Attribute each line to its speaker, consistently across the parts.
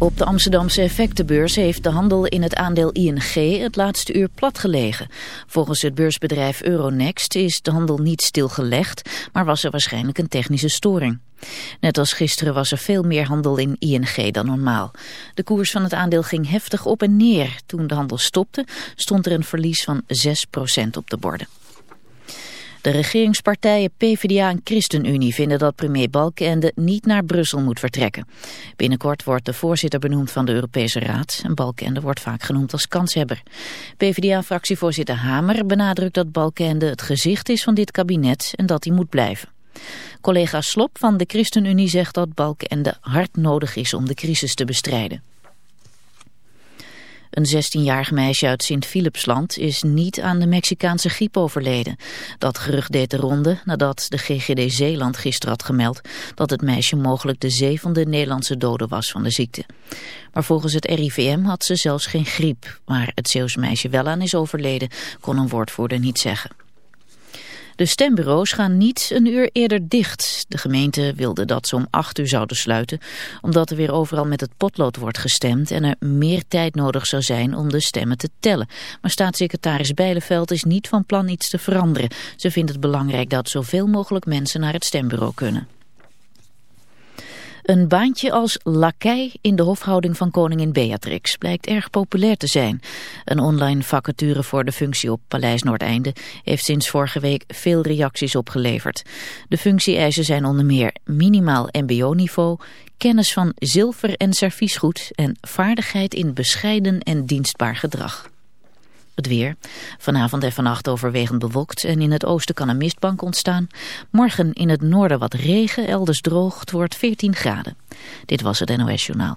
Speaker 1: Op de Amsterdamse effectenbeurs heeft de handel in het aandeel ING het laatste uur platgelegen. Volgens het beursbedrijf Euronext is de handel niet stilgelegd, maar was er waarschijnlijk een technische storing. Net als gisteren was er veel meer handel in ING dan normaal. De koers van het aandeel ging heftig op en neer. Toen de handel stopte, stond er een verlies van 6% op de borden. De regeringspartijen PvdA en ChristenUnie vinden dat premier Balkenende niet naar Brussel moet vertrekken. Binnenkort wordt de voorzitter benoemd van de Europese Raad en Balkenende wordt vaak genoemd als kanshebber. PvdA-fractievoorzitter Hamer benadrukt dat Balkenende het gezicht is van dit kabinet en dat hij moet blijven. Collega Slop van de ChristenUnie zegt dat Balkenende hard nodig is om de crisis te bestrijden. Een 16-jarig meisje uit Sint-Philipsland is niet aan de Mexicaanse griep overleden. Dat gerucht deed de ronde nadat de GGD Zeeland gisteren had gemeld dat het meisje mogelijk de zevende Nederlandse dode was van de ziekte. Maar volgens het RIVM had ze zelfs geen griep. Waar het Zeeuwse meisje wel aan is overleden, kon een woordvoerder niet zeggen. De stembureaus gaan niet een uur eerder dicht. De gemeente wilde dat ze om acht uur zouden sluiten, omdat er weer overal met het potlood wordt gestemd en er meer tijd nodig zou zijn om de stemmen te tellen. Maar staatssecretaris Bijleveld is niet van plan iets te veranderen. Ze vindt het belangrijk dat zoveel mogelijk mensen naar het stembureau kunnen. Een baantje als lakij in de hofhouding van koningin Beatrix blijkt erg populair te zijn. Een online vacature voor de functie op Paleis Noordeinde heeft sinds vorige week veel reacties opgeleverd. De functie-eisen zijn onder meer minimaal mbo-niveau, kennis van zilver en serviesgoed en vaardigheid in bescheiden en dienstbaar gedrag. Het weer. Vanavond en vannacht overwegend bewolkt en in het oosten kan een mistbank ontstaan. Morgen in het noorden wat regen, elders droog. Het wordt 14 graden. Dit was het NOS Journaal.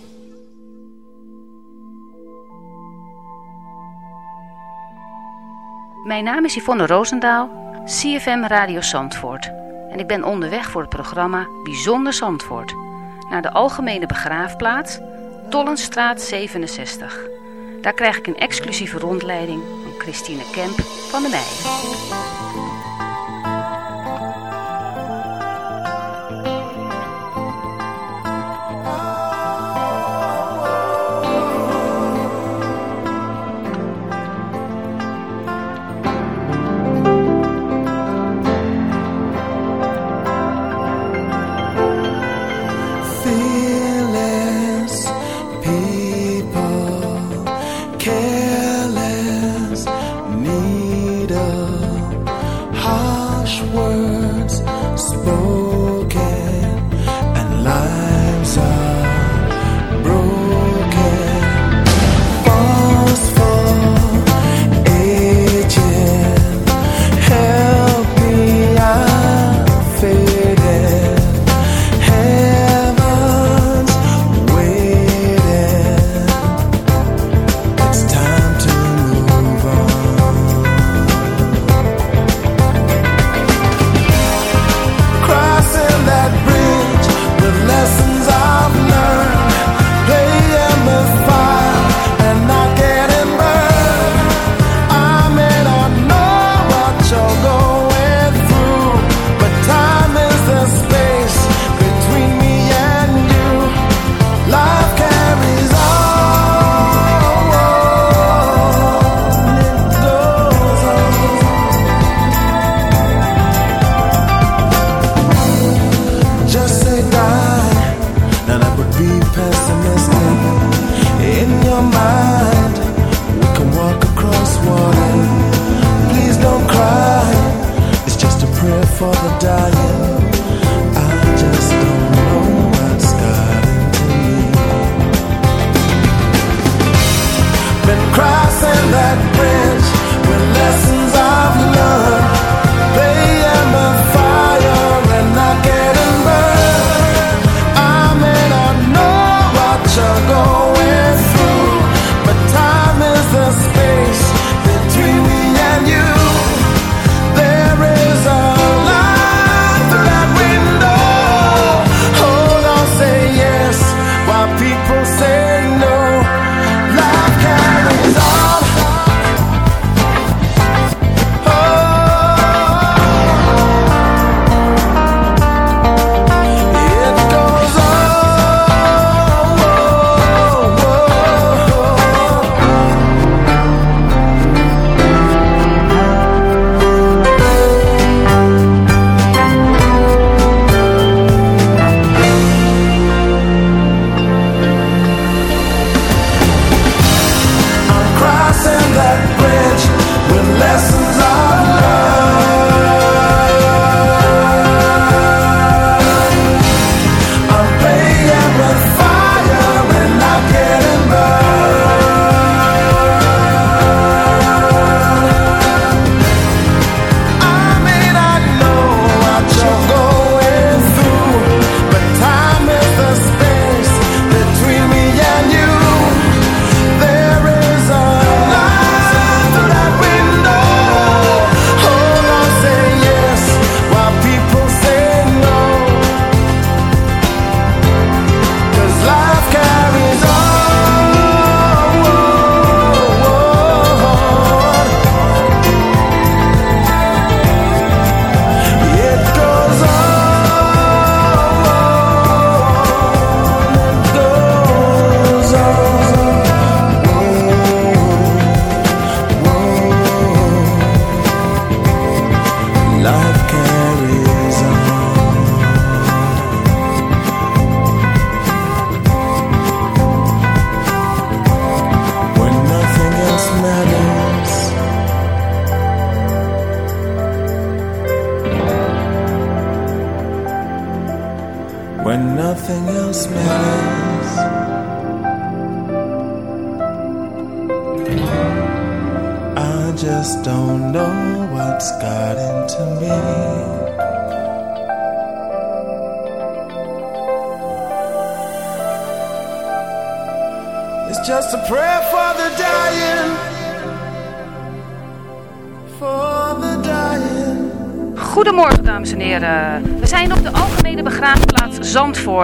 Speaker 2: Mijn naam is Yvonne Roosendaal, CFM Radio Zandvoort. En ik ben onderweg voor het programma Bijzonder Zandvoort. Naar de Algemene Begraafplaats, Tollenstraat 67. Daar krijg ik een exclusieve rondleiding van Christine Kemp van de Meij.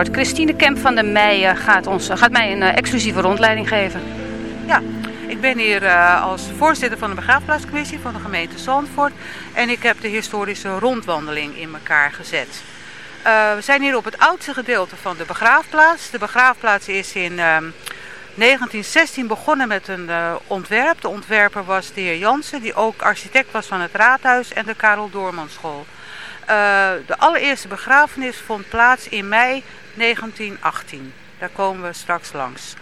Speaker 2: Christine Kemp van der Meijen gaat, ons, gaat mij een eh, exclusieve rondleiding geven.
Speaker 3: Ja, ik ben hier eh, als voorzitter van de begraafplaatscommissie van de gemeente Zandvoort. En ik heb de historische rondwandeling in elkaar gezet. Eh, we zijn hier op het oudste gedeelte van de begraafplaats. De begraafplaats is in ehm, 1916 begonnen met een eh, ontwerp. De ontwerper was de heer Jansen, die ook architect was van het raadhuis en de Karel Doormanschool. Uh, de allereerste begrafenis vond plaats in mei 1918. Daar komen we straks langs.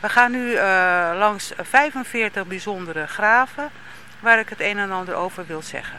Speaker 3: We gaan nu uh, langs 45 bijzondere graven waar ik het een en ander over wil zeggen.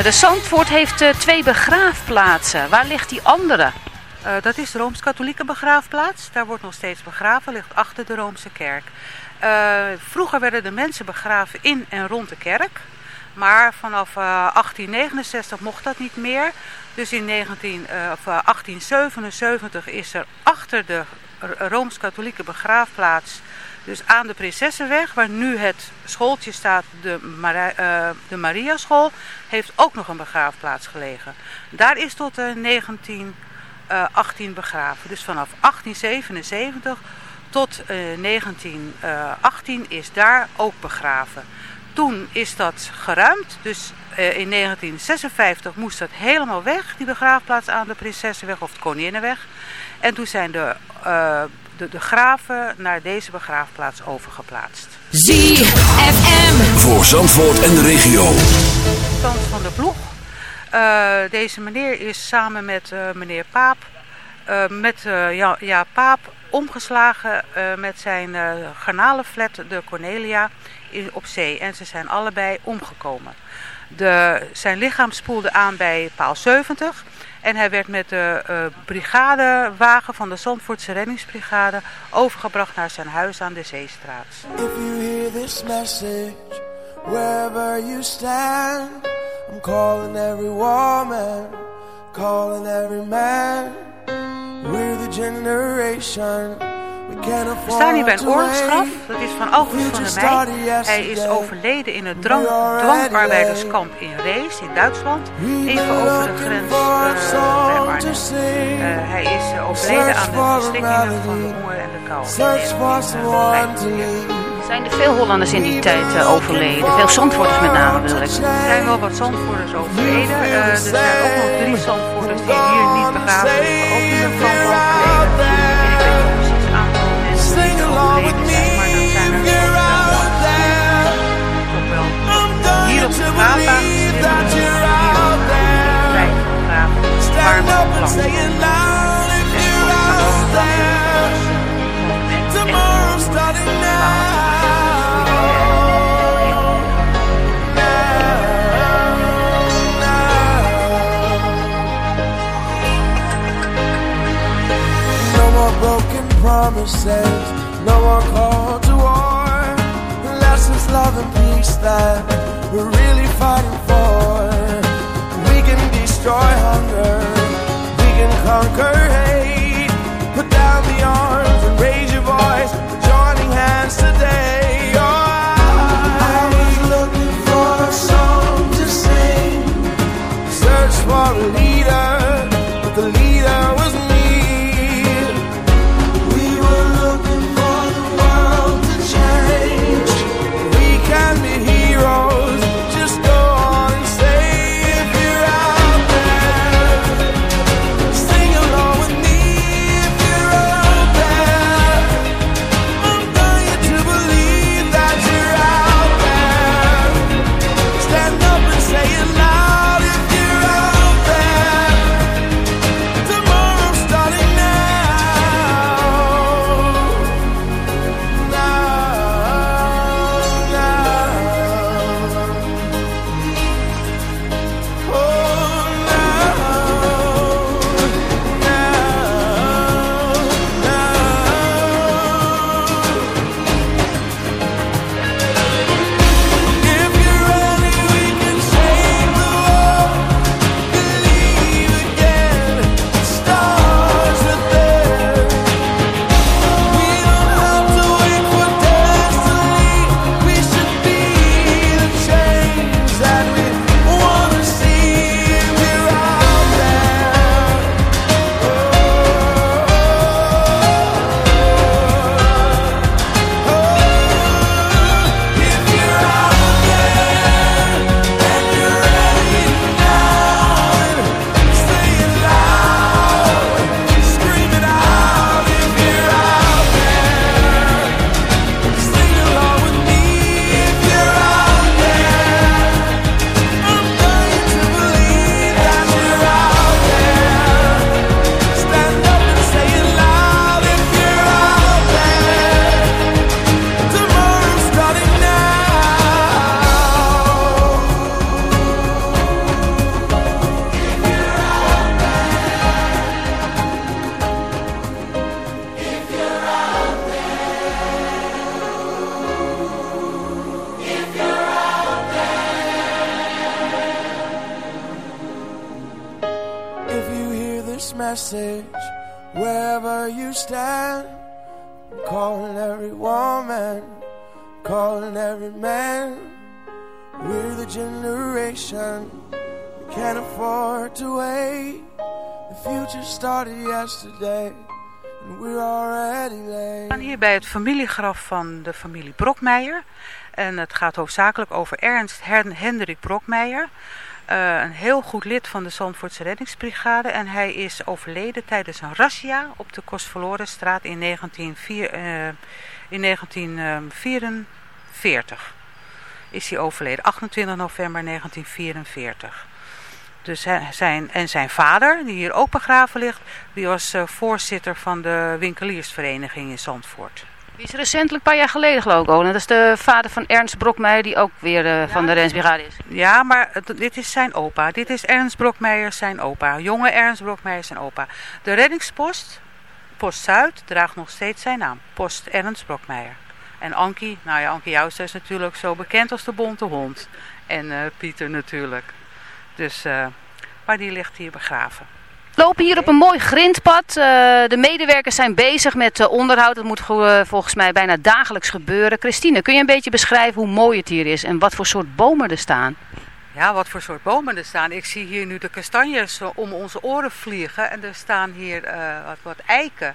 Speaker 2: de Zandvoort heeft eh, twee begraafplaatsen. Waar ligt die andere?
Speaker 3: Uh, dat is de Rooms-Katholieke begraafplaats. Daar wordt nog steeds begraven, ligt achter de Roomse kerk. Uh, vroeger werden de mensen begraven in en rond de kerk. Maar vanaf uh, 1869 mocht dat niet meer. Dus in 19, of, 1877 is er achter de Rooms-Katholieke begraafplaats, dus aan de Prinsessenweg, waar nu het schooltje staat, de, Mari de Mariaschool, heeft ook nog een begraafplaats gelegen. Daar is tot 19... Uh, 18 begraven. Dus vanaf 1877 tot uh, 1918 is daar ook begraven. Toen is dat geruimd, dus in 1956 moest dat helemaal weg, die begraafplaats aan de Prinsessenweg of de Koninginnenweg. En toen zijn de, de, de graven naar deze begraafplaats overgeplaatst.
Speaker 4: ZFM voor Zandvoort en de regio.
Speaker 3: Frans van der Ploeg. Uh, deze meneer is samen met uh, meneer Paap
Speaker 5: uh, met uh, ja, ja, Paap omgeslagen uh, met zijn garnalenflat de Cornelia in, op zee. En ze zijn allebei omgekomen. De, zijn lichaam spoelde aan bij paal 70. En hij werd met de uh, brigadewagen van de Zandvoortse reddingsbrigade overgebracht naar zijn huis aan de Zeestraat.
Speaker 6: If you hear this message, wherever you stand, I'm calling every woman, calling every man. We're the generation
Speaker 5: we staan hier bij een oorlogsgraf. Dat is van August van der Meij. Hij is overleden in het drang, dwangarbeiderskamp in Rees in Duitsland. Even over de grens uh, bij Arnhem. Uh, hij is uh, overleden aan de verstikkingen van de honger en de kou.
Speaker 2: Zijn er veel Hollanders in die tijd overleden? Veel Zandvoorters met name wil ik.
Speaker 5: Er zijn wel wat Zandvoorters overleden. er zijn ook nog drie Zandvoorters die hier niet begraven liggen. Ook in de kamp overleden. Believe that you're out there. Stand up and say it loud if you're out there. Tomorrow's starting now. broken promises no more call to war. It's love and peace that we're really fighting for. We can destroy hunger, we can conquer hate. Put down the arms bij het familiegraf van de familie Brokmeijer. En het gaat hoofdzakelijk over Ernst Hendrik Brokmeijer. Uh, een heel goed lid van de Zandvoortse reddingsbrigade. En hij is overleden tijdens een razzia op de Kostverlorenstraat in, 1904, uh, in 1944. Is hij overleden, 28 november 1944.
Speaker 3: Dus zijn, en zijn vader, die hier ook begraven ligt, die was voorzitter van de winkeliersvereniging in Zandvoort.
Speaker 2: Die is recentelijk, een paar jaar geleden geloof ik ook. Dat is de vader van Ernst Brokmeijer, die ook weer van de Rensbrigade is.
Speaker 3: Ja, maar dit is zijn opa. Dit is Ernst Brokmeijer, zijn opa. Jonge Ernst Brokmeijer, zijn opa. De reddingspost, Post Zuid, draagt nog steeds zijn naam. Post Ernst Brokmeijer. En Ankie, nou ja, Ankie Jouster is natuurlijk zo bekend als de bonte hond. En uh, Pieter natuurlijk. Dus, uh, maar die ligt hier begraven.
Speaker 2: We lopen hier op een mooi grindpad. Uh, de medewerkers zijn bezig met onderhoud. Dat moet volgens mij bijna dagelijks gebeuren. Christine, kun je een beetje beschrijven hoe mooi het hier is en wat voor soort bomen er staan?
Speaker 3: Ja, wat voor soort bomen er staan. Ik zie hier nu de kastanjes om onze oren vliegen. En er staan hier wat, wat eiken.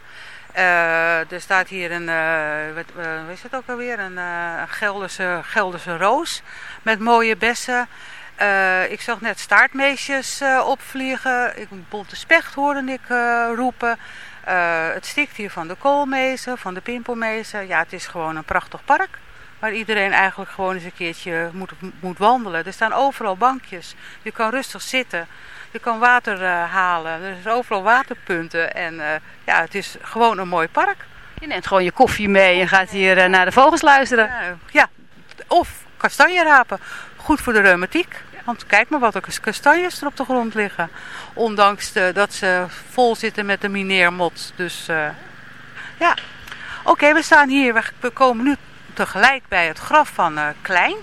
Speaker 3: Uh, er staat hier een, uh, wat, uh, is het ook alweer, een Gelderse, Gelderse roos met mooie bessen. Ik zag net staartmeesjes opvliegen. Ik, bonte specht hoorde ik roepen. het stikt hier van de koolmezen, van de pimpelmezen. Ja, het is gewoon een prachtig park. Waar iedereen eigenlijk gewoon eens een keertje moet, moet wandelen. Er staan overal bankjes. Je kan rustig zitten. Je kan water halen. Er zijn overal waterpunten. En ja, het is gewoon een mooi park.
Speaker 2: Je neemt gewoon je koffie mee en gaat hier naar de vogels luisteren.
Speaker 3: Ja, ja. of kastanje rapen. Goed voor de reumatiek. Want kijk maar wat er kastanjes er op de grond liggen. Ondanks de, dat ze vol zitten met de mineermot. Dus ja. Oké, we staan hier. We komen nu tegelijk bij het graf van Klein.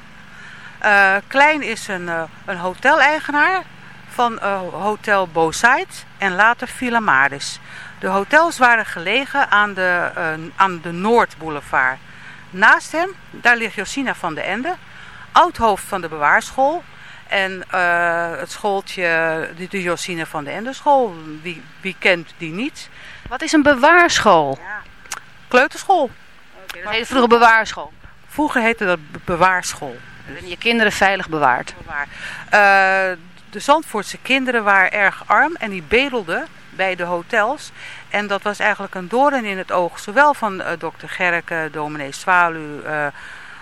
Speaker 3: Klein is een, een hoteleigenaar van Hotel Bosait en later Villa Maris. De hotels waren gelegen aan de, aan de Noordboulevard. Naast hem, daar ligt Josina van de Ende, oud-hoofd van de bewaarschool. En uh, het schooltje, de, de Josina van de Ende school, wie, wie kent die niet?
Speaker 2: Wat is een bewaarschool?
Speaker 3: Ja. Kleuterschool.
Speaker 2: Okay, dat heette vroeger bewaarschool.
Speaker 3: Vroeger heette dat bewaarschool.
Speaker 2: En je kinderen veilig bewaard.
Speaker 3: Bewaar. Uh, de Zandvoortse kinderen waren erg arm en die bedelden bij de hotels. En dat was eigenlijk een doorn in het oog, zowel van uh, dokter Gerke, dominee Zwalu, uh,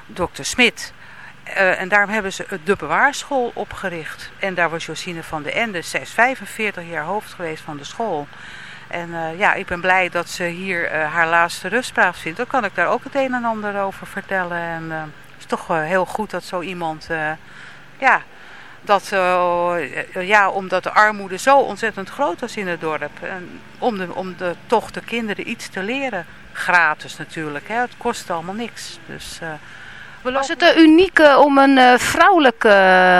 Speaker 3: dokter Smit. Uh, en daarom hebben ze de bewaarschool opgericht. En daar was Josine van de Ende, zij is 45 jaar hoofd geweest van de school. En uh, ja, ik ben blij dat ze hier uh, haar laatste rustplaats vindt. Dan kan ik daar ook het een en ander over vertellen. En het is toch heel goed dat zo iemand ja, dat, ja, omdat de armoede zo ontzettend groot was in het dorp. En om, de, om de, toch de kinderen iets te leren. Gratis natuurlijk. Hè. Het kost allemaal niks. Dus,
Speaker 2: was het uh, uniek om een vrouwelijk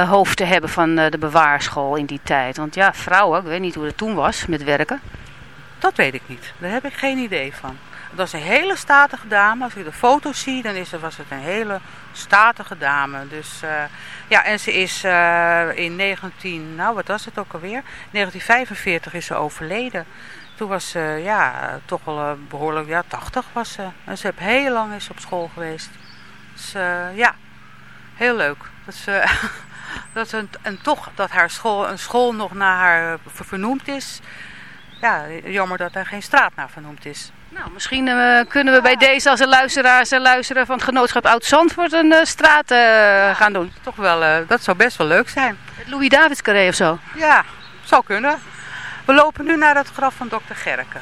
Speaker 2: hoofd te hebben van de bewaarschool in die tijd? Want ja, vrouwen, ik weet niet hoe het toen was met werken.
Speaker 3: Dat weet ik niet. Daar heb ik geen idee van. Dat is een hele statige dame. Als je de foto's ziet, dan is het, was het een hele statige dame. Dus uh, ja, en ze is uh, in 19, nou wat was het ook alweer? 1945 is ze overleden. Toen was ze ja, toch wel behoorlijk, ja 80 was ze. En ze heeft heel lang is op school geweest. Dus ja, heel leuk. Dat ze, dat ze, en toch dat haar school, een school nog naar haar vernoemd is. Ja, jammer dat er geen straat naar vernoemd is.
Speaker 2: Nou, misschien uh, kunnen we bij deze als een luisteraars en luisteren van het genootschap Oud-Zandvoort een uh, straat ja, gaan doen.
Speaker 3: Toch wel, dat zou best wel leuk zijn.
Speaker 2: Het Louis Davids Carré of zo?
Speaker 3: Ja, zou kunnen. We lopen nu naar het graf van dokter Gerke.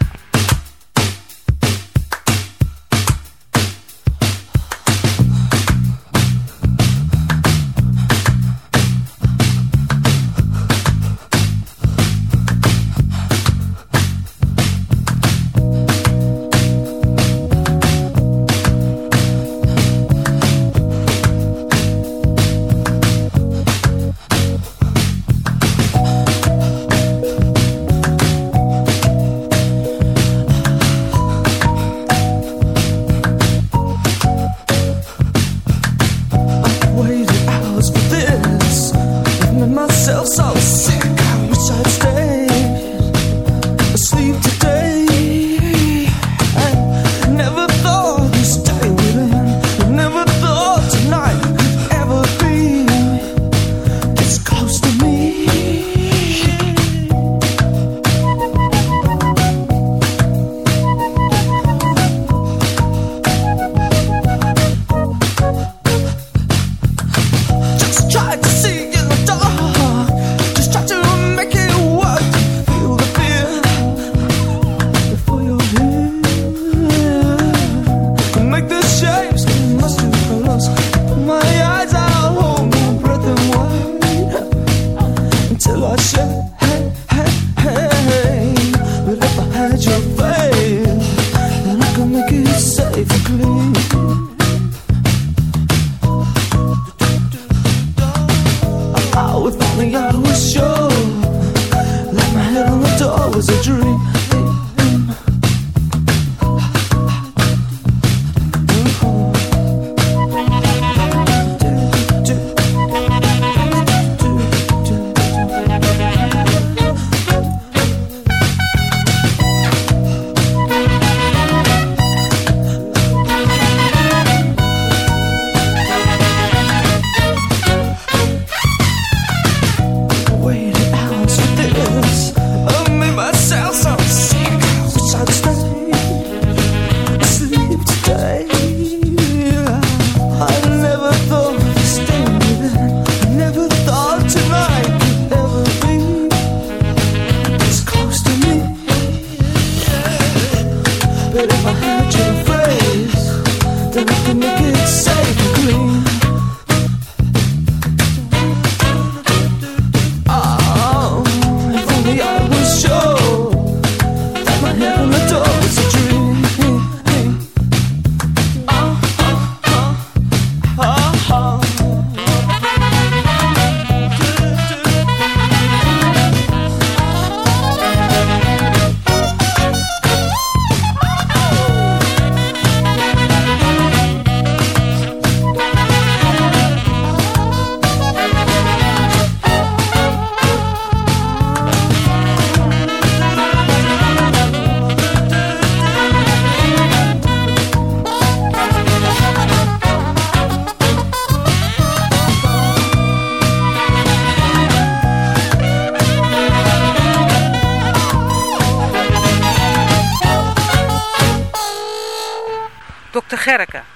Speaker 3: Dokter Gerke.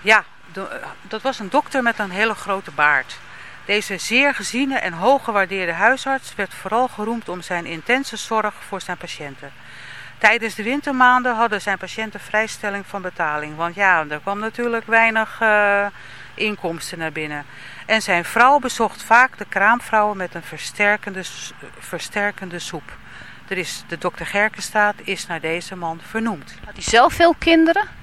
Speaker 3: Ja, eh, dat was een dokter met een hele grote baard. Deze zeer geziene en hoog gewaardeerde huisarts werd vooral geroemd om zijn intense zorg voor zijn patiënten. Tijdens de wintermaanden hadden zijn patiënten vrijstelling van betaling. Want ja, er kwam natuurlijk weinig eh, inkomsten naar binnen. En zijn vrouw bezocht vaak de kraamvrouwen met een versterkende, versterkende soep. Is, de dokter Gerkenstaat is naar deze man vernoemd.
Speaker 2: Had hij zelf veel kinderen?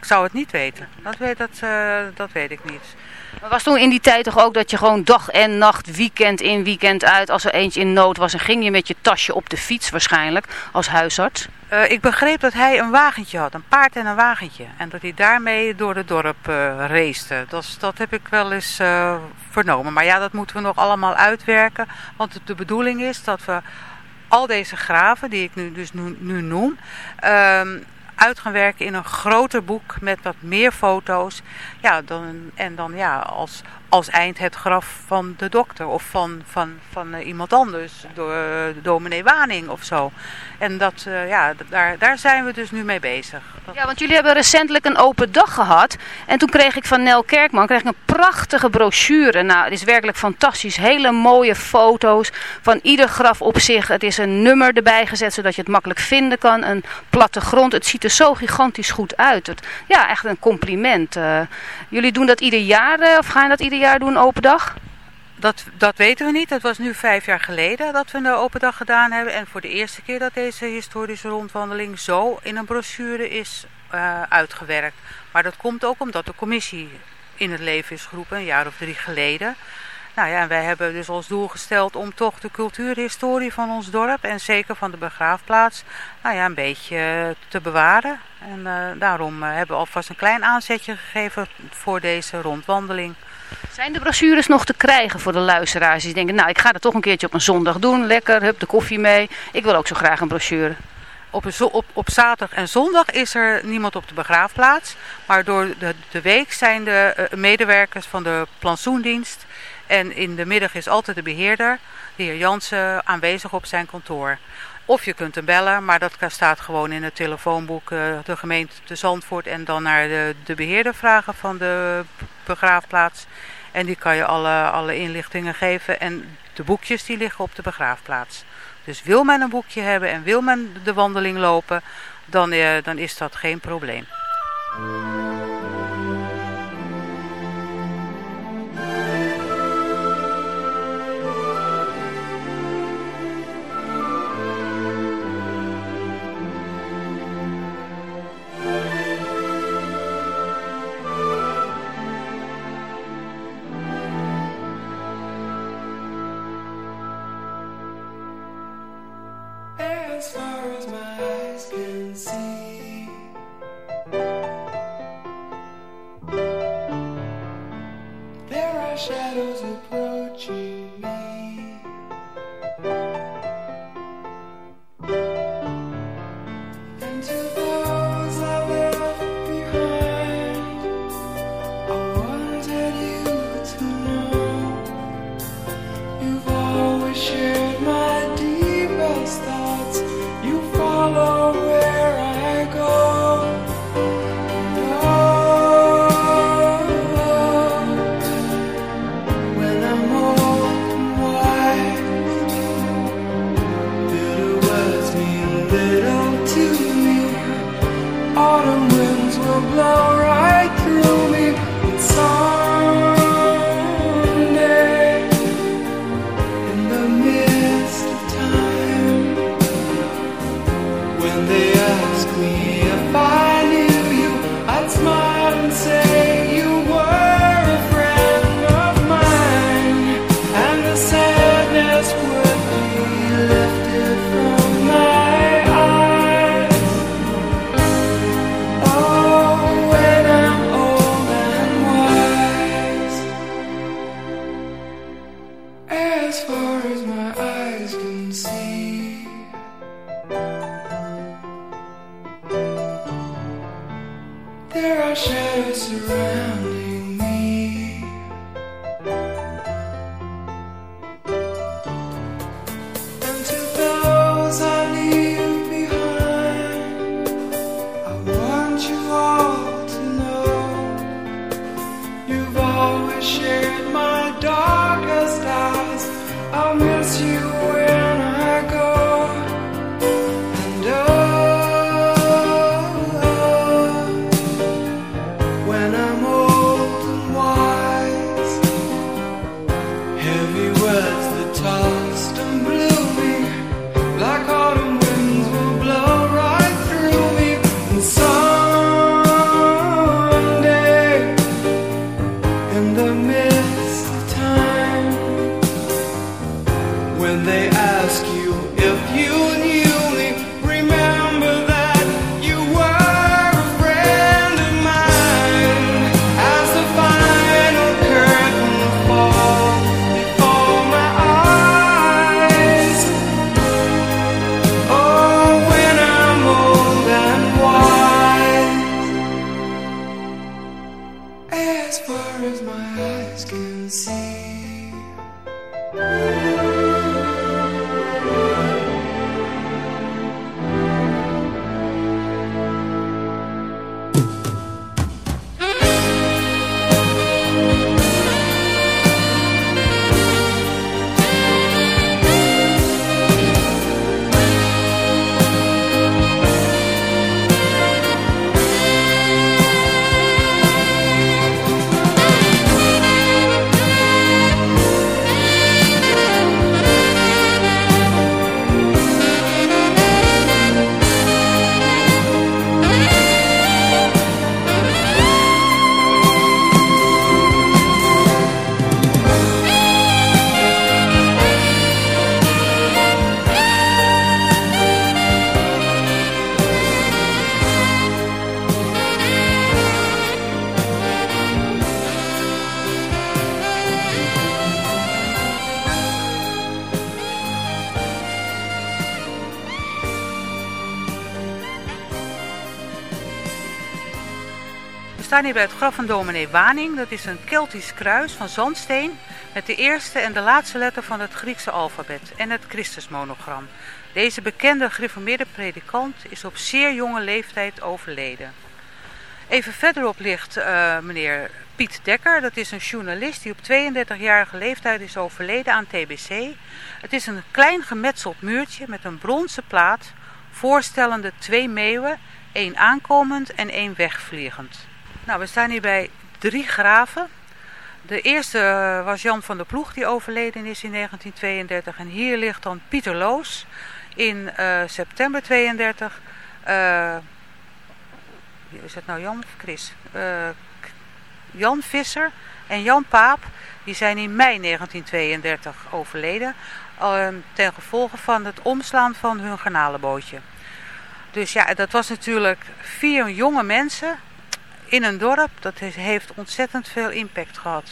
Speaker 3: Ik zou het niet weten. Dat weet, dat, eh, dat weet ik niet.
Speaker 2: Maar was toen in die tijd toch ook dat je gewoon dag en nacht, weekend in, weekend uit, als er eentje in nood was, en ging je met je tasje op de fiets waarschijnlijk, als huisarts?
Speaker 3: Eh, ik begreep dat hij een wagentje had, een paard en een wagentje. En dat hij daarmee door het dorp eh race. Dat, dat heb ik wel eens vernomen. Maar ja, dat moeten we nog allemaal uitwerken. Want de bedoeling is dat we al deze graven, die ik nu, dus nu, nu noem, ehm, uit gaan werken in een groter boek met wat meer foto's. Ja, dan, en dan ja, als, als eind het graf van de dokter of van, van, van eh, iemand anders, door eh, dominee Waning of zo. En dat, eh, ja, daar, daar zijn we dus nu mee bezig.
Speaker 2: Ja, want jullie hebben recentelijk een open dag gehad. En toen kreeg ik van Nel Kerkman kreeg ik een prachtige brochure. Nou, het is werkelijk fantastisch. Hele mooie foto's van ieder graf op zich. Het is een nummer erbij gezet, zodat je het makkelijk vinden kan. Een plattegrond. Het ziet er zo gigantisch goed uit. Het, ja, echt een compliment. Jullie doen dat ieder jaar, of gaan dat ieder jaar doen, open dag?
Speaker 3: Dat, dat weten we niet. Het was nu vijf jaar geleden dat we een open dag gedaan hebben. En voor de eerste keer dat deze historische rondwandeling zo in een brochure is eh, uitgewerkt. Maar dat komt ook omdat de commissie in het leven is geroepen, een jaar of drie geleden. Nou ja, en wij hebben dus als doel gesteld om toch de cultuurhistorie van ons dorp en zeker van de begraafplaats, nou ja, een beetje te bewaren. En eh, daarom eh, hebben we alvast een klein aanzetje gegeven voor deze rondwandeling.
Speaker 2: Zijn de brochures nog te krijgen voor de luisteraars die denken, nou ik ga dat toch een keertje op een zondag doen. Lekker, hup de koffie mee. Ik wil ook zo graag een brochure.
Speaker 3: Op, een op, op zaterdag en zondag is er niemand op de begraafplaats. Maar door de, de week zijn de eh, medewerkers van de plantsoendienst. En in de middag is altijd de beheerder, de heer Jansen, aanwezig op zijn kantoor. Of je kunt hem bellen, maar dat staat gewoon in het telefoonboek eh, de gemeente te Zandvoort. En dan naar de, de beheerder vragen van de begraafplaats. En die kan je alle, alle inlichtingen geven. En de boekjes die liggen op de begraafplaats. Dus wil men een boekje hebben en wil men de wandeling lopen, dan, eh, dan is dat geen probleem. Bij het graf van dominee Waning. Dat is een Keltisch kruis van zandsteen met de eerste en de laatste letter van het Griekse alfabet en het Christusmonogram. Deze bekende gereformeerde predikant is op zeer jonge leeftijd overleden. Even verderop ligt eh, meneer Piet Dekker. Dat is een journalist die op 32-jarige leeftijd is overleden aan TBC. Het is een klein gemetseld muurtje met een bronzen plaat voorstellende twee meeuwen, één aankomend en één wegvliegend. Nou, we staan hier bij drie graven. De eerste eh, was Jan van der Ploeg, die overleden is in 1932. En hier ligt dan Pieter Loos in eh, september 32. Eh, wie is het nou Jan Chris? Eh, Jan Visser en Jan Paap, die zijn in mei 1932 overleden. eh, ten gevolge van het omslaan van hun garnalenbootje. Dus ja, dat was natuurlijk vier jonge mensen in een dorp. Dat heeft ontzettend veel impact gehad.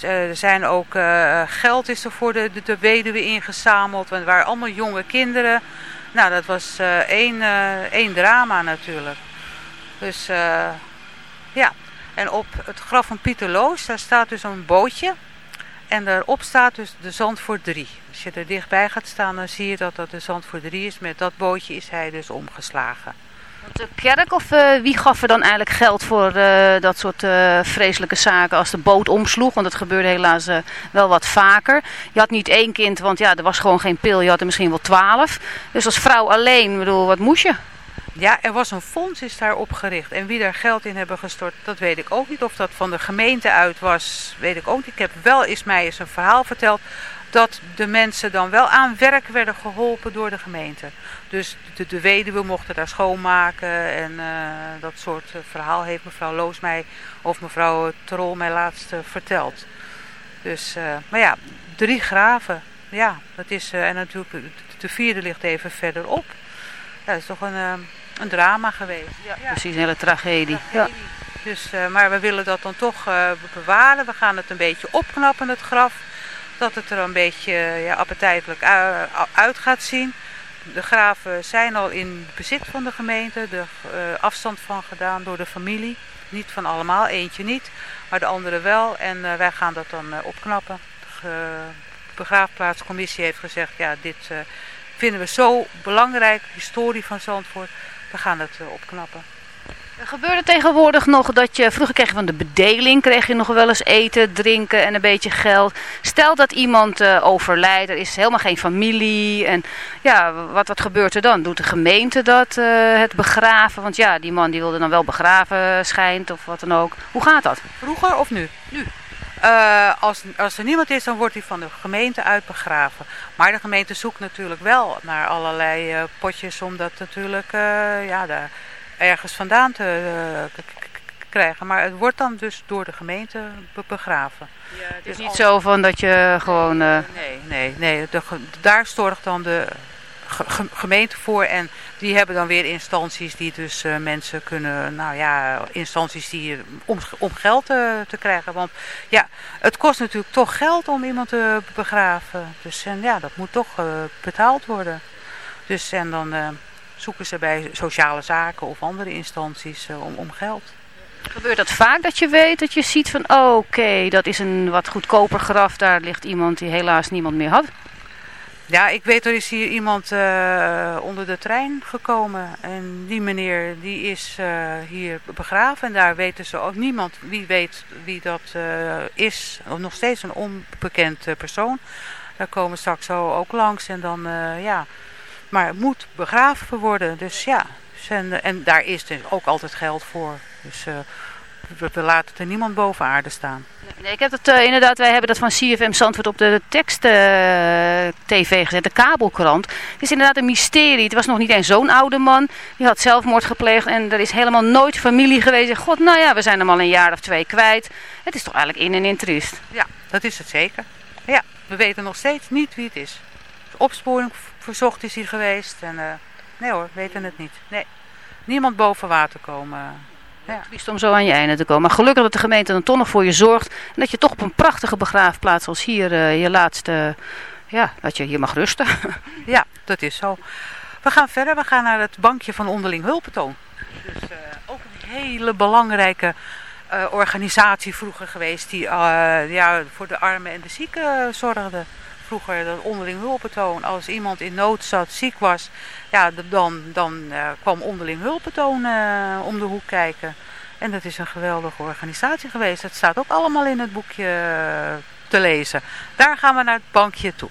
Speaker 3: Eh, er zijn ook eh, geld is er voor de, de, weduwe ingezameld. Want het waren allemaal jonge kinderen. Nou, dat was eh, één, één drama natuurlijk. Dus ja. En op het graf van Pieter Loos, daar staat dus een bootje. En daarop staat dus de Zandvoort 3. Als je er dichtbij gaat staan, dan zie je dat dat de Zandvoort 3 is. Met dat bootje is hij dus omgeslagen.
Speaker 2: De kerk of eh, wie gaf er dan eigenlijk geld voor eh, dat soort eh, vreselijke zaken als de boot omsloeg? Want dat gebeurde helaas eh, wel wat vaker. Je had niet één kind, want ja, er was gewoon geen pil. Je had er misschien wel twaalf. Dus als vrouw alleen, bedoel, wat moest je?
Speaker 3: Ja, er was een fonds is daar opgericht. En wie daar geld in hebben gestort, dat weet ik ook niet. Of dat van de gemeente uit was, weet ik ook niet. Ik heb wel eens mij eens een verhaal verteld dat de mensen dan wel aan werk werden geholpen door de gemeente. Dus de, de weduwe mochten daar schoonmaken en eh, dat soort eh, verhaal heeft mevrouw Loos mij of mevrouw Trol mij laatst eh, verteld. Dus, maar ja, drie graven. Ja, dat is, en natuurlijk de, de vierde ligt even verderop. Ja, dat is toch een, een drama geweest. Ja, ja.
Speaker 2: Precies, een hele tragedie. Ja.
Speaker 3: Dus, maar we willen dat dan toch bewaren. We gaan het een beetje opknappen, het graf. Dat het er een beetje ja, appetijtelijk uit gaat zien. De graven zijn al in bezit van de gemeente. Er eh, afstand van gedaan door de familie. Niet van allemaal, eentje niet. Maar de andere wel. En eh, wij gaan dat dan eh, opknappen. De begraafplaatscommissie heeft gezegd, ja, dit vinden we zo belangrijk, historie van Zandvoort. We gaan het opknappen.
Speaker 2: Er gebeurde tegenwoordig nog dat je, vroeger kreeg je van de bedeling, kreeg je nog wel eens eten, drinken en een beetje geld. Stel dat iemand eh, overlijdt, er is helemaal geen familie en ja, wat, wat gebeurt er dan? Doet de gemeente dat, eh, het begraven? Want ja, die man die wilde dan wel begraven schijnt of wat dan ook. Hoe gaat dat?
Speaker 3: Vroeger of nu? Nu. Eh, als, als er niemand is, dan wordt hij van de gemeente uit begraven. Maar de gemeente zoekt natuurlijk wel naar allerlei potjes om dat natuurlijk ja, daar ergens vandaan te eh, krijgen. Maar het wordt dan dus door de gemeente be- begraven.
Speaker 2: Het is niet zo van dat je gewoon... eh,
Speaker 3: Nee, nee, nee. De, ge- daar zorgt dan de ge- ge- gemeente voor. En die hebben dan weer instanties die dus eh, mensen kunnen, nou ja, instanties die om, om geld eh, te krijgen. Want ja, het kost natuurlijk toch geld om iemand te begraven. Dus en ja, dat moet toch eh, betaald worden. Dus en dan eh, zoeken ze bij sociale zaken of andere instanties eh, om, om geld.
Speaker 2: Gebeurt dat vaak dat je weet, dat je ziet van oh, oké, dat is een wat goedkoper graf, daar ligt iemand die helaas niemand meer had?
Speaker 3: Ja, ik weet er is hier iemand eh, onder de trein gekomen. En die meneer die is eh, hier begraven. En daar weten ze ook niemand wie weet wie dat is. Of nog steeds een onbekend persoon. Daar komen straks zo ook langs. En dan, ja. Maar het moet begraven worden. Dus ja. En, en daar is dus ook altijd geld voor. Dus eh, we, laten er niemand boven aarde staan.
Speaker 2: Nee, ik heb het eh, inderdaad, wij hebben dat van CFM Zandvoort op de tekst eh, tv gezet, de kabelkrant. Het is inderdaad een mysterie. Het was nog niet eens zo'n oude man. Die had zelfmoord gepleegd en er is helemaal nooit familie geweest. God, nou ja, we zijn hem al een jaar of twee kwijt. Het is toch eigenlijk in en in triest.
Speaker 3: Ja, dat is het zeker. Ja, we weten nog steeds niet wie het is. Opsporing verzocht is hier geweest. En, eh, nee hoor, we weten het niet. Nee. Niemand boven water komen. Ja.
Speaker 2: Triest om zo aan je einde te komen. Maar gelukkig dat de gemeente dan toch nog voor je zorgt. En dat je toch op een prachtige begraafplaats als hier eh, je laatste... Ja, dat je hier mag rusten.
Speaker 3: ja, dat is zo. We gaan verder. We gaan naar het bankje van onderling hulpentoon. Dus eh, ook een hele belangrijke organisatie vroeger geweest. Die ja, voor de armen en de zieken zorgde. Vroeger dat onderling hulpentoon. Als iemand in nood zat, ziek was. Ja, dan, dan eh, kwam onderling hulpentoon eh, om de hoek kijken. En dat is een geweldige organisatie geweest. Dat staat ook allemaal in het boekje eh, te lezen. Daar gaan we naar het bankje toe.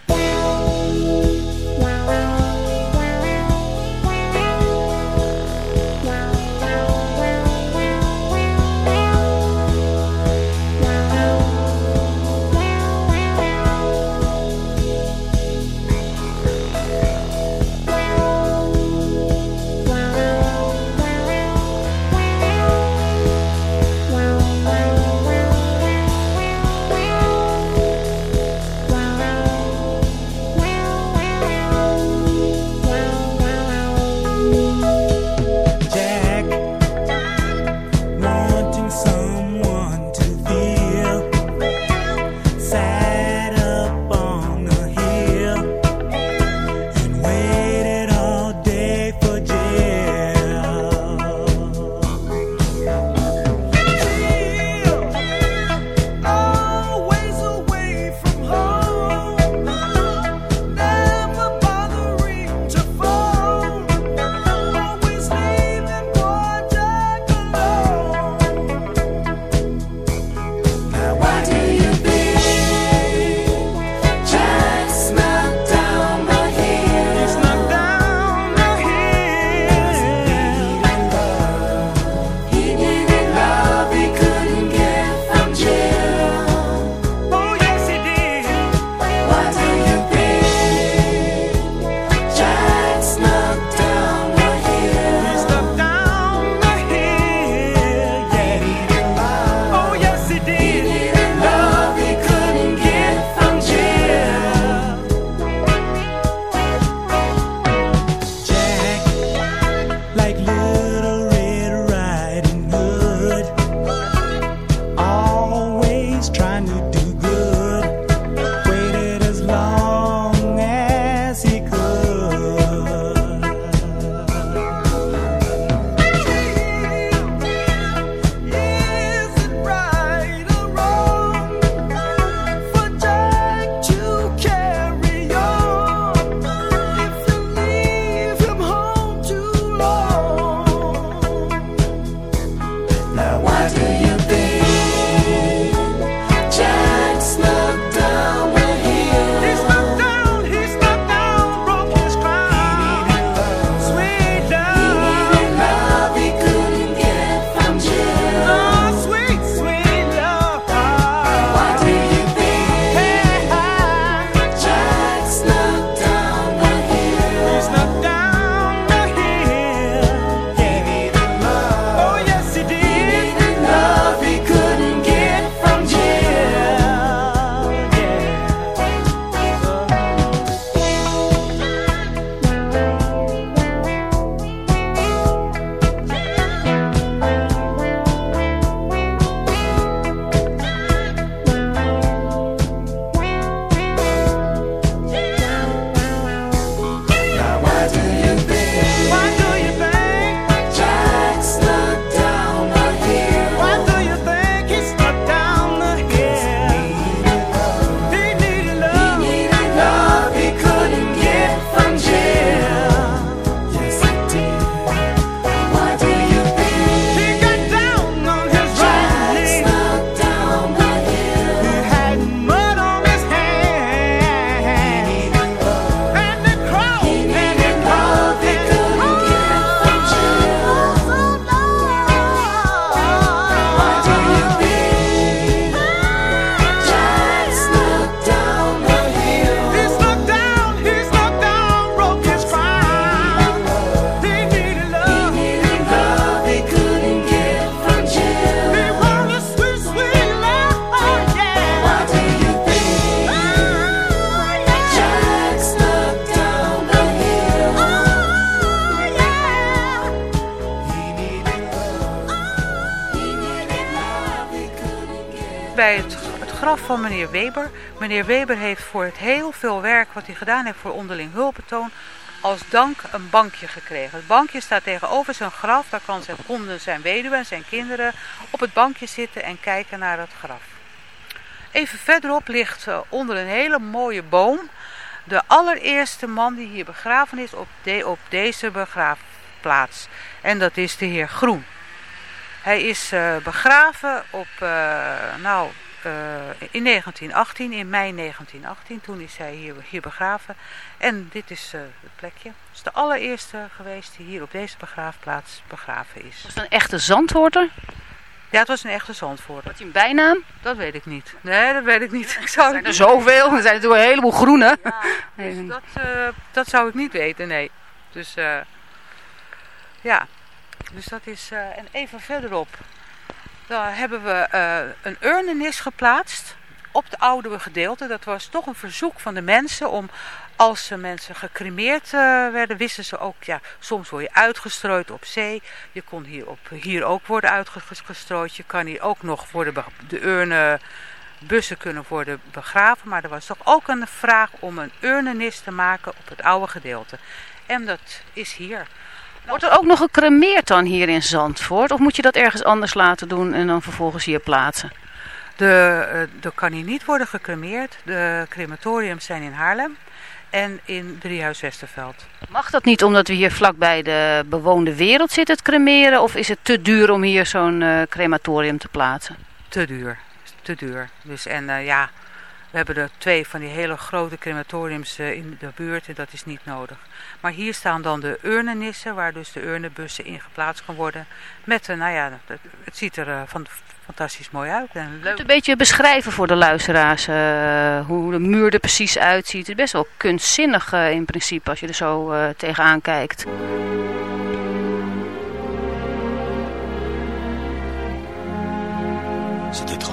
Speaker 3: Weber. Meneer Weber heeft voor het heel veel werk wat hij gedaan heeft voor onderling hulpbetoon als dank een bankje gekregen. Het bankje staat tegenover zijn graf. Daar kan zijn, konden zijn weduwe en zijn kinderen op het bankje zitten en kijken naar het graf. Even verderop ligt eh, onder een hele mooie boom de allereerste man die hier begraven is op deze begraafplaats. En dat is de heer Groen. Hij is eh, begraven op, eh, nou, eh, in 1918, in mei 1918. Toen is hij hier, hier begraven. En dit is eh, het plekje. Het is de allereerste geweest die hier op deze begraafplaats begraven is.
Speaker 2: Was het een echte zandhoorter?
Speaker 3: Ja, het was een echte zandvoorter.
Speaker 2: Had hij een bijnaam?
Speaker 3: Dat weet ik niet. Nee, dat weet ik niet. Ik zou
Speaker 2: Er zijn er zoveel. Er zijn natuurlijk een heleboel groene.
Speaker 3: Dus dat, eh, dat zou ik niet weten, nee. Dus ja, dus dat is. en even verderop, daar hebben we eh, een urnenis geplaatst op het oude gedeelte. Dat was toch een verzoek van de mensen om, als ze mensen gecremeerd eh, werden, wisten ze ook, ja, soms word je uitgestrooid op zee. Je kon hier, op, hier ook worden uitgestrooid. Je kan hier ook nog worden, de urne bussen kunnen worden begraven. Maar er was toch ook een vraag om een urnenis te maken op het oude gedeelte. En dat is hier.
Speaker 2: Wordt er ook nog gecremeerd dan hier in Zandvoort? Of moet je dat ergens anders laten doen en dan vervolgens hier plaatsen?
Speaker 3: De, eh, er kan hier niet worden gecremeerd. De crematoriums zijn in Haarlem en in Driehuis Westerveld.
Speaker 2: Mag dat niet omdat we hier vlakbij de bewoonde wereld zitten, het cremeren? Of is het te duur om hier zo'n eh, crematorium te plaatsen?
Speaker 3: Te duur. Te duur. Dus en eh, ja, we hebben er twee van die hele grote crematoriums eh, in de buurt en dat is niet nodig. Maar hier staan dan de urnenissen waar dus de urnenbussen in geplaatst kan worden. Met, eh, nou ja, het, ziet er eh, van, fantastisch mooi uit. En
Speaker 2: Moet
Speaker 3: leuk.
Speaker 2: een beetje beschrijven voor de luisteraars eh, hoe de muur er precies uitziet. Het is best wel kunstzinnig in principe als je er zo eh, tegenaan kijkt.
Speaker 7: C'est étrange.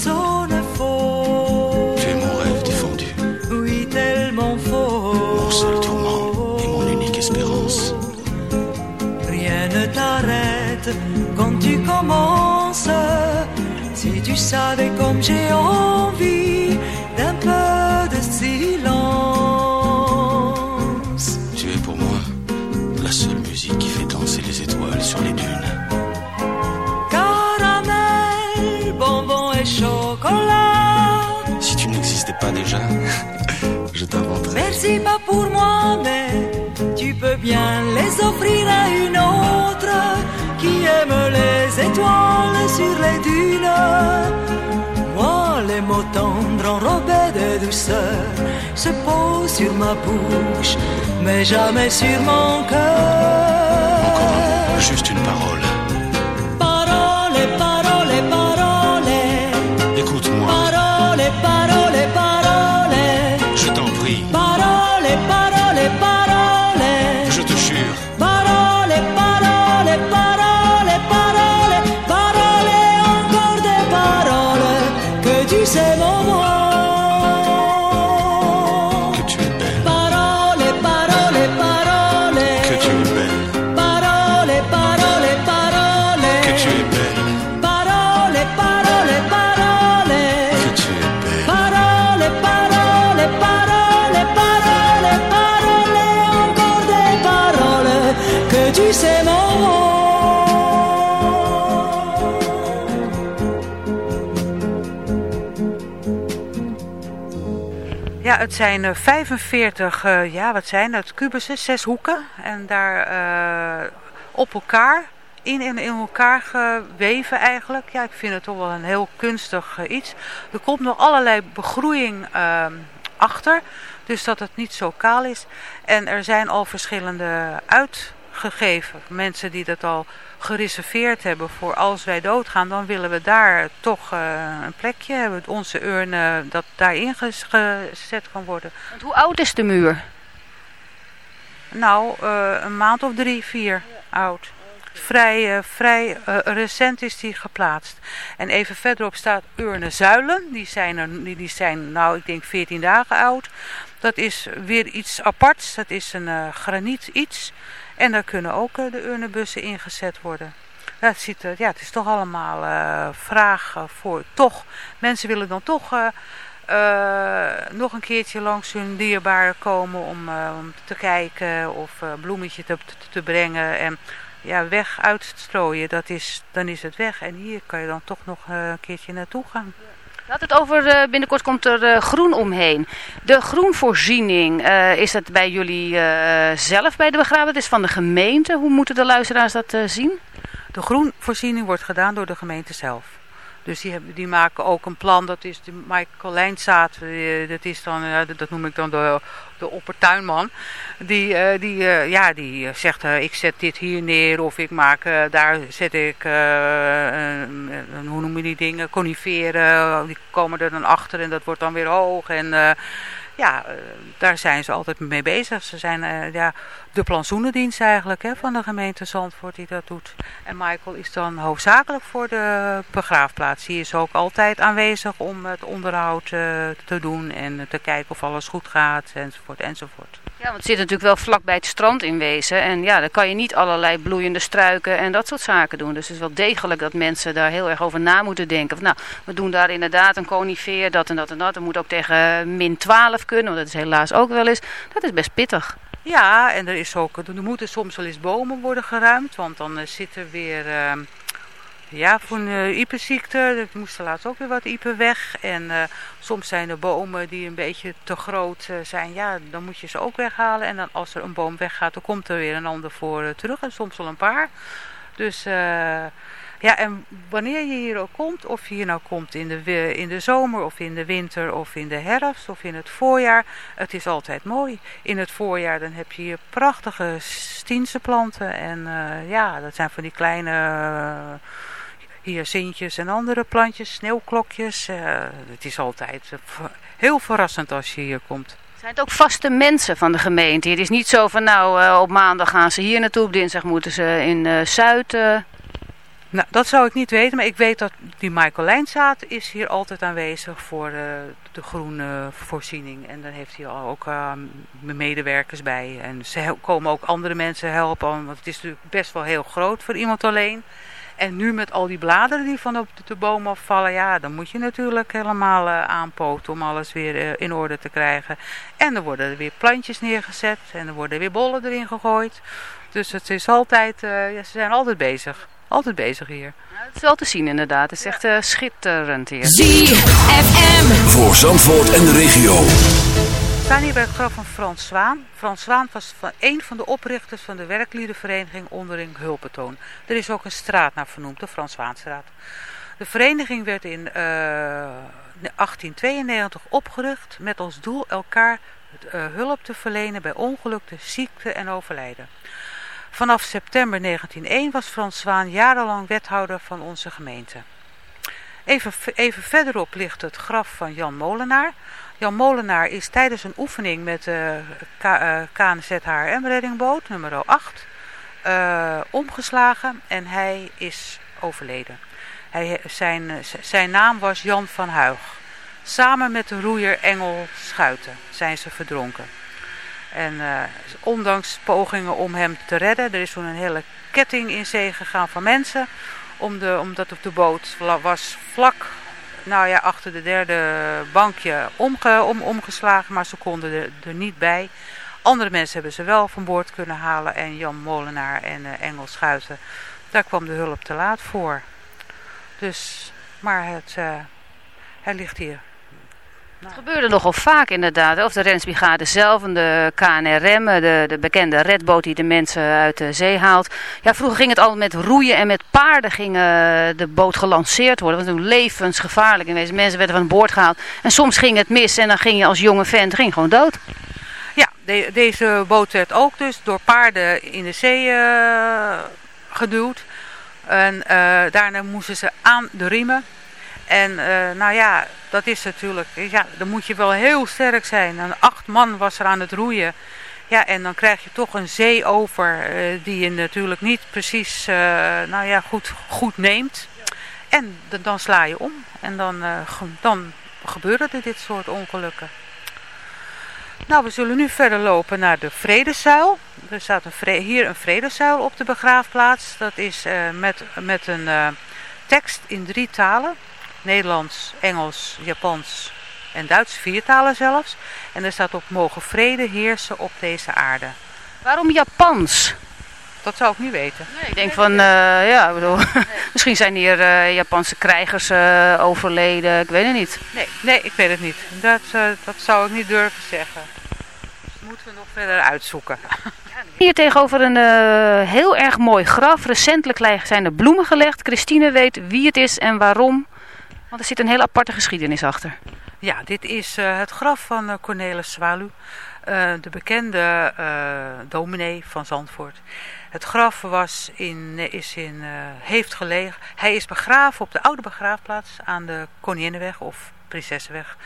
Speaker 8: Qui sonnent faux.
Speaker 7: Tu es mon rêve défendu.
Speaker 8: Oui, tellement faux.
Speaker 7: Mon seul tourment et mon unique espérance.
Speaker 8: Rien ne t'arrête quand tu commences. Si tu savais comme j'ai envie bien les offrir à une autre qui aime les étoiles sur les dunes. Moi, les mots tendres enrobés de douceur se posent sur ma bouche, mais jamais sur mon cœur.
Speaker 7: Juste une. Parole,
Speaker 3: Ja, het zijn eh, 45, eh, ja wat zijn het, kubussen, zes hoeken. En daar eh, op elkaar, in en in elkaar geweven eigenlijk. Ja, ik vind het toch wel een heel kunstig eh, iets. Er komt nog allerlei begroeiing ehm, achter, dus dat het niet zo kaal is. En er zijn al verschillende uitgegeven, mensen die dat al gereserveerd hebben voor als wij doodgaan, dan willen we daar toch eh, een plekje hebben. Onze urne dat daarin gezet kan worden.
Speaker 2: Want hoe oud is de muur?
Speaker 3: Nou, eh, een maand of drie, vier oud. Vrij, eh, vrij eh, recent is die geplaatst. En even verderop staat urne zuilen. Die zijn, er, die, die zijn nou, ik denk 14 dagen oud. Dat is weer iets aparts. Dat is een eh, graniet iets. En daar kunnen ook eh, de urnebussen ingezet worden. Ja, het, ziet ja, het is toch allemaal eh vraag eh, voor. Toch, mensen willen dan toch nog een keertje langs hun dierbaren komen om, om te kijken of bloemetje te, te, brengen. En ja, weg uit te strooien, dat is, dan is het weg. En hier kan je dan toch nog een keertje naartoe gaan.
Speaker 2: Laat het over, eh, binnenkort komt er eh, groen omheen. De groenvoorziening, eh, is dat bij jullie zelf bij de? Het is van de gemeente. Hoe moeten de luisteraars dat zien?
Speaker 3: De groenvoorziening wordt gedaan door de gemeente zelf. Dus die, hebben, die maken ook een plan, dat is de Michael Lijnzaad, eh, dat is dan, eh, dat- noem ik dan de, de oppertuinman. Die, eh, die, ja, die zegt, ik zet dit hier neer of ik maak, daar zet ik, hoe noem je die dingen, coniferen, die komen er dan achter en dat wordt dan weer hoog. En ja, eh, daar zijn ze altijd mee bezig. Ze zijn eh, ja, de plantsoenendienst eigenlijk hè, van de gemeente Zandvoort die dat doet. En Michael is dan hoofdzakelijk voor de begraafplaats. Die is ook altijd aanwezig om het onderhoud eh, te doen en te kijken of alles goed gaat enzovoort enzovoort.
Speaker 2: Ja, want het zit natuurlijk wel vlak bij het strand in wezen. En ja, dan kan je niet allerlei bloeiende struiken en dat soort zaken doen. Dus het is wel degelijk dat mensen daar heel erg over na moeten denken. Van, nou, we doen daar inderdaad een conifeer, dat en dat en dat. Dat moet ook tegen min 12 kunnen, want dat is helaas ook wel eens. Dat is best pittig.
Speaker 3: Ja, en er, is ook, er moeten soms wel eens bomen worden geruimd, want dan eh, zit er weer... eh, ja, voor een uh, iepenziekte. Er moesten laatst ook weer wat iepen weg. En eh, soms zijn er bomen die een beetje te groot eh, zijn. Ja, dan moet je ze ook weghalen. En dan als er een boom weggaat, dan komt er weer een ander voor eh, terug. En soms wel een paar. Dus eh, ja, en wanneer je hier ook komt, of je hier nou komt in de, in de zomer of in de winter of in de herfst of in het voorjaar, het is altijd mooi. In het voorjaar dan heb je hier prachtige stienseplanten en eh, ja, dat zijn van die kleine hyacintjes en andere plantjes, sneeuwklokjes. eh, het is altijd eh, heel verrassend als je hier komt.
Speaker 2: Zijn het ook vaste mensen van de gemeente? Het is niet zo van nou, eh, op maandag gaan ze hier naartoe, op dinsdag moeten ze in Zuid.
Speaker 3: Nou, dat zou ik niet weten, maar ik weet dat die Michael Lijnzaad is hier altijd aanwezig voor eh, de groene voorziening. En dan heeft hij ook uh, medewerkers bij. En ze komen ook andere mensen helpen, want het is natuurlijk best wel heel groot voor iemand alleen. En nu met al die bladeren die van op de, de boom afvallen, ja, dan moet je natuurlijk helemaal uh, aanpoten om alles weer uh, in orde te krijgen. En er worden er weer plantjes neergezet en er worden weer bollen erin gegooid. Dus het is altijd, uh, ja, ze zijn altijd bezig. Altijd bezig hier.
Speaker 2: Nou, het is wel te zien inderdaad. Het is echt uh, schitterend hier.
Speaker 4: ZFM. Voor Zandvoort en de regio.
Speaker 3: Staan hier bij het graf van Frans Zwaan. Frans Zwaan was van een van de oprichters van de werkliedenvereniging Ondering Hulpetoon. Er is ook een straat naar vernoemd, de Frans Zwaanstraat. De vereniging werd in uh, 1892 opgericht met als doel elkaar uh, hulp te verlenen bij ongelukte, ziekte en overlijden. Vanaf september 1901 was Frans Zwaan jarenlang wethouder van onze gemeente. Even, even verderop ligt het graf van Jan Molenaar. Jan Molenaar is tijdens een oefening met de uh, KNZHRM reddingboot nummer 8 uh, omgeslagen en hij is overleden. Hij, zijn, zijn naam was Jan van Huig. Samen met de roeier Engel Schuiten zijn ze verdronken. En uh, ondanks pogingen om hem te redden, er is toen een hele ketting in zee gegaan van mensen. Om de, omdat op de boot was vlak nou ja, achter de derde bankje om, omgeslagen, maar ze konden er, er, niet bij. Andere mensen hebben ze wel van boord kunnen halen en Jan Molenaar en uh, Engel Schuiten, daar kwam de hulp te laat voor. Dus, maar het, uh, hij ligt hier
Speaker 2: het gebeurde nogal vaak inderdaad. Of de Rensbrigade zelf en de KNRM, de, de bekende redboot die de mensen uit de zee haalt. Ja, vroeger ging het al met roeien en met paarden ging uh, de boot gelanceerd worden. Was toen levensgevaarlijk in wezen. Mensen werden van boord gehaald. En soms ging het mis en dan ging je als jonge vent ging gewoon dood.
Speaker 3: Ja, de, deze boot werd ook dus door paarden in de zee uh, geduwd. En daarna moesten ze aan de riemen. En uh, nou ja, dat is natuurlijk, ja, dan moet je wel heel sterk zijn. En acht man was er aan het roeien. Ja, en dan krijg je toch een zee over uh, die je natuurlijk niet precies, uh, nou ja, goed, goed neemt. En dan sla je om. En dan, dan gebeuren er dit soort ongelukken. Nou, we zullen nu verder lopen naar de Vredezuil. Er staat een hier een Vredezuil op de begraafplaats. Dat is met, met een tekst in drie talen. Nederlands, Engels, Japans en Duits, vier talen zelfs. En er staat op mogen vrede heersen op deze aarde.
Speaker 2: Waarom Japans?
Speaker 3: Dat zou ik niet weten.
Speaker 2: Nee, ik denk van, uh, ja, ik bedoel, nee. misschien zijn hier uh, Japanse krijgers uh, overleden, ik weet het niet.
Speaker 3: Nee, nee ik weet het niet. Dat, dat zou ik niet durven zeggen. Dat moeten we nog verder uitzoeken.
Speaker 2: Hier tegenover een heel erg mooi graf. Recentelijk zijn er bloemen gelegd. Christine weet wie het is en waarom. Want er zit een hele aparte geschiedenis achter.
Speaker 3: Ja, dit is uh, het graf van uh, Cornelis Zwalu, uh, de bekende dominee van Zandvoort. Het graf was in, is in, heeft gelegen. Hij is begraven op de oude begraafplaats aan de Koninginnenweg of Prinsessenweg.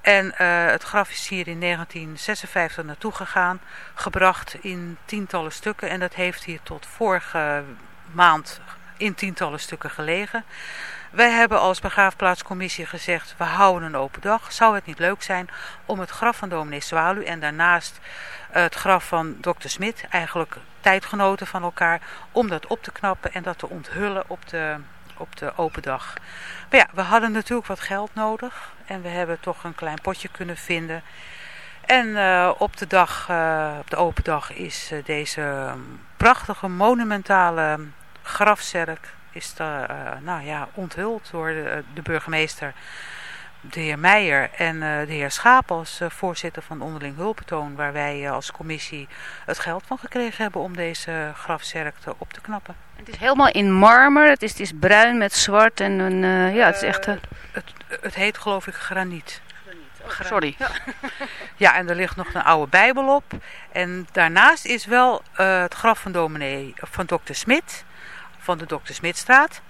Speaker 3: En het graf is hier in 1956 naartoe gegaan, gebracht in tientallen stukken. En dat heeft hier tot vorige maand in tientallen stukken gelegen. Wij hebben als begraafplaatscommissie gezegd, we houden een open dag. Zou het niet leuk zijn om het graf van dominee Zwalu en daarnaast eh, het graf van dokter Smit, eigenlijk tijdgenoten van elkaar, om dat op te knappen en dat te onthullen op de, op de open dag. Maar ja, we hadden natuurlijk wat geld nodig en we hebben toch een klein potje kunnen vinden. En eh, op de dag, eh, op de open dag is deze ehm, prachtige monumentale grafzerk is de, eh, nou ja, onthuld door de, de burgemeester, de heer Meijer en eh, de heer Schaap als eh, voorzitter van onderling hulpbetoon, waar wij eh, als commissie het geld van gekregen hebben om deze grafzerk te, op te knappen.
Speaker 2: Het is helemaal in marmer. Het is, het is bruin met zwart. En een, eh, ja, het is echt... eh,
Speaker 3: Het, het heet geloof ik graniet.
Speaker 2: sorry.
Speaker 3: Ja. ja, en er ligt nog een oude bijbel op. En daarnaast is wel eh, het graf van dominee, van dokter Smit, van de dokter Smitstraat.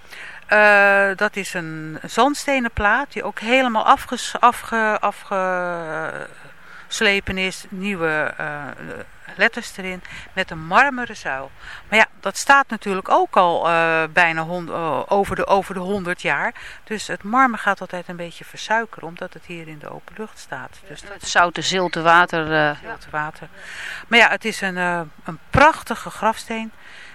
Speaker 3: Eh, dat is een zandstenen plaat die ook helemaal afges, afge, afgeslepen is. Nieuwe eh, letters erin met een marmeren zuil. Maar ja, dat staat natuurlijk ook al eh, bijna hond, over, de, over de 100 jaar. Dus het marmer gaat altijd een beetje versuikeren omdat het hier in de open lucht staat. Dus
Speaker 2: Het zoute, zilte water.
Speaker 3: Zilte water. Maar ja, het is een, een prachtige grafsteen.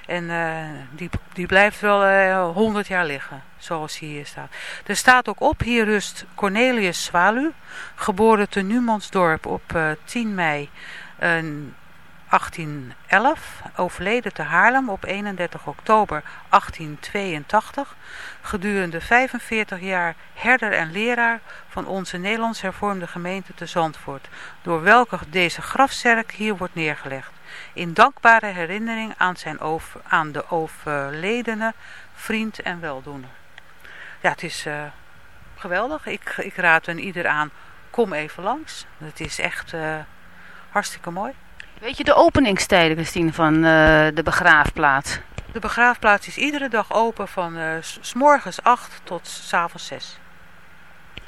Speaker 3: En eh, die, die blijft wel eh 100 jaar liggen, zoals hier staat. Er staat ook op, hier rust Cornelius Zwalu, geboren te Numansdorp op eh, 10 mei eh, 1811, overleden te Haarlem op 31 oktober 1882, gedurende 45 jaar herder en leraar van onze Nederlands hervormde gemeente te Zandvoort, door welke deze grafzerk hier wordt neergelegd. In dankbare herinnering aan, zijn over, aan de overledene vriend en weldoener. Ja, het is eh, geweldig. Ik, ik raad een ieder aan, kom even langs. Het is echt eh, hartstikke mooi.
Speaker 2: Weet je de openingstijden, Christine, van eh, de begraafplaats?
Speaker 3: De begraafplaats is iedere dag open van s morgens 8 tot s avonds 6.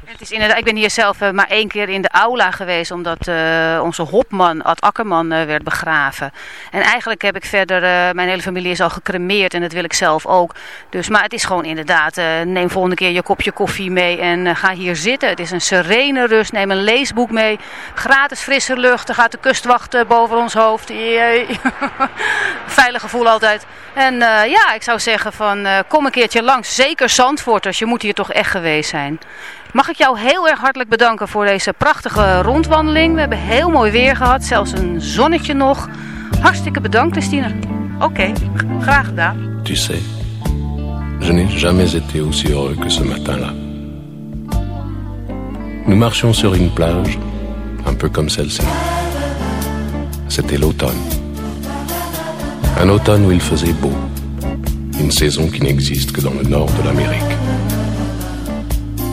Speaker 2: Het is inderdaad, ik ben hier zelf eh, maar één keer in de aula geweest, omdat eh, onze hopman, Ad Akkerman, eh, werd begraven. En eigenlijk heb ik verder, mijn hele familie is al gecremeerd en dat wil ik zelf ook. Dus, maar het is gewoon inderdaad, neem volgende keer je kopje koffie mee en ga hier zitten. Het is een serene rust, neem een leesboek mee. Gratis frisse lucht, er gaat de kustwacht boven ons hoofd. Veilig gevoel altijd. En ja, ik zou zeggen van kom een keertje langs. Zeker Zandvoorters, je moet hier toch echt geweest zijn. Mag ik jou heel erg hartelijk bedanken voor deze prachtige rondwandeling. We hebben heel mooi weer gehad, zelfs een zonnetje nog. Hartstikke bedankt, Christine.
Speaker 3: Oké, graag gedaan.
Speaker 7: Tu sais, je n'ai jamais été aussi heureux que ce matin-là. Nous marchions sur une plage, un peu comme celle-ci. C'était l'automne. Un automne où il faisait beau. Une saison qui n'existe que dans le nord de l'Amérique.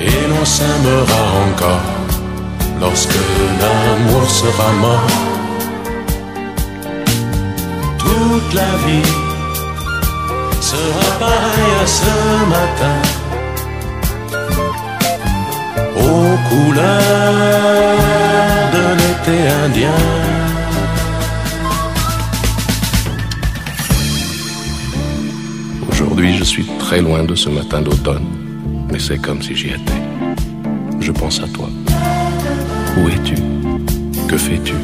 Speaker 7: Et l'on s'aimera encore lorsque l'amour sera mort. Toute la vie sera pareille à ce matin. Aux couleurs de l'été indien. Aujourd'hui, je suis très loin de ce matin d'automne, mais c'est comme si j'y étais. Je pense à toi. Où es-tu? Que fais-tu?